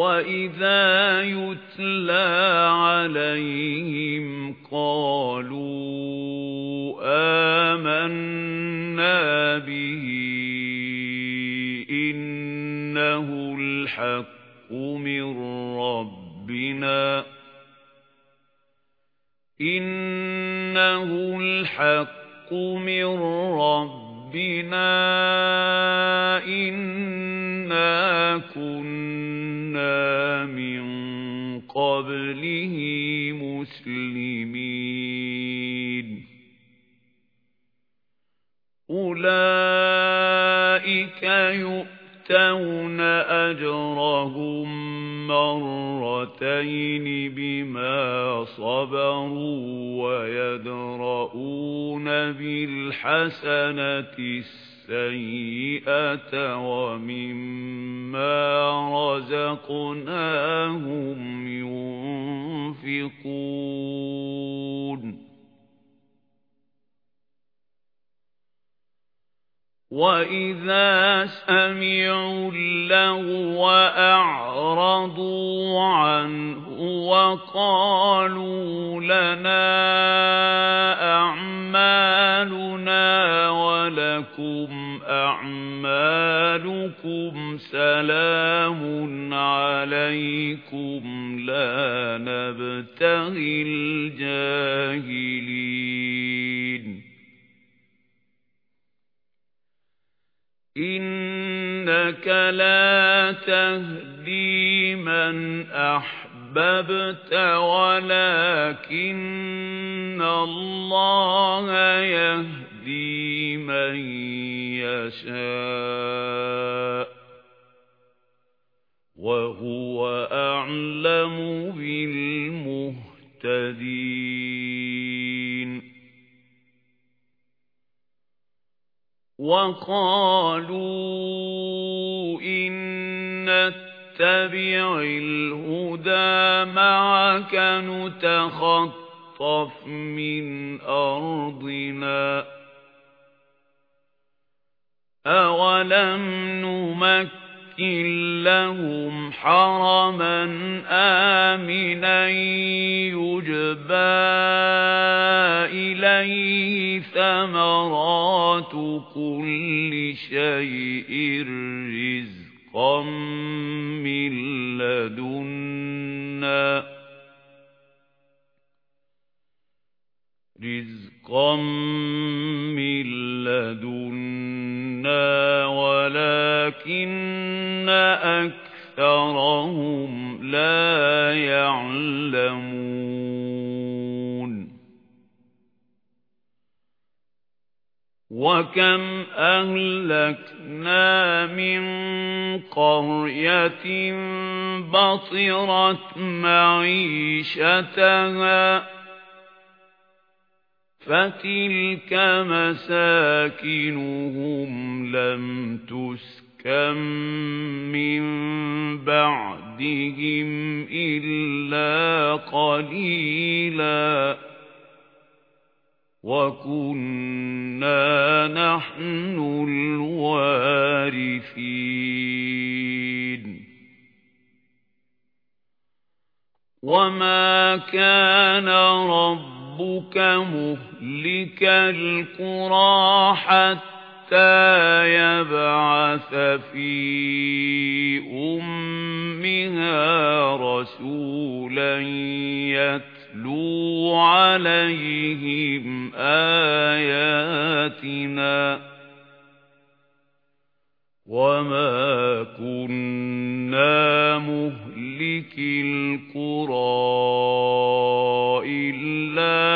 وَإِذَا يُتْلَى عَلَيْهِمْ قَالُوا آمَنَّا بِهِ إِنَّهُ الْحَقُّ مِنْ رَبِّنَا إِنَّهُ الْحَقُّ مِنْ رَبِّنَا إِنَّا كُنَّا مِنْ قَبْلِهِ مُسْلِمِينَ. أُولَئِكَ يُؤْتَوْنَ أَجْرَهُم مَّرَّتَيْنِ بِمَا صَبَرُوا وَيَدْرَءُونَ بِالْحَسَنَةِ السَّيِّئَةَ وَمِمَّا رَزَقْنَاهُمْ يُنْفِقُونَ. وَإِذَا سَمِعُوا اللَّغْوَ أَعْرَضُوا عَنْهُ وَقَالُوا لَنَا عَلَيْكُمْ لَا نَبْتَغِي الْجَاهِلِينَ. إِنَّكَ لَا تَهْدِي مَنْ أَحْبَبْتَ وَلَكِنَّ اللَّهَ يَهْدِي مَن يَشَاءُ. وَهُوَ أَعْلَمُ بِالْمُهْتَدِينَ. وَقَالُوا إِن نَّتَّبِعِ الْهُدَى مَعَكَ نُتَخَطَّفْ مِنْ أَرْضِنَا. أَوَلَمْ نُمَكِّنْ لَهُمْ حَرَمًا آمِنًا يُجْبَى إِلَيْهِ ثَمَرَاتُ كُلِّ شَيْءٍ رِزْقًا مِنْ لَدُنَّا رِزْقًا مِنْ لَدُنَّا وَلَكِنَّ أَكْثَرَهُمْ لَا يَعْلَمُونَ. وَكَمْ أَهْلَكْنَا مِنْ قَرْيَةٍ بَطِرَتْ مَعِيشَتَهَا فَتِلْكَ مَسَاكِنُهُمْ لَمْ تُسْكَنْ. مِنْ بَعْدِهِمْ إِلَّا قَلِيلًا وَكُنَّا نَحْنُ الْوَارِثِينَ وَمَا كَانَ رَبُّكَ مُهْلِكَ الْقُرَى حَتَّى يَبْعَثَ فِي أُمِّهَا رَسُولًا يَتْلُو عَلَيْهِمْ آيَاتِنَا وَمَا كُنَّا مُهْلِكِي الْقُرَى إِلَّا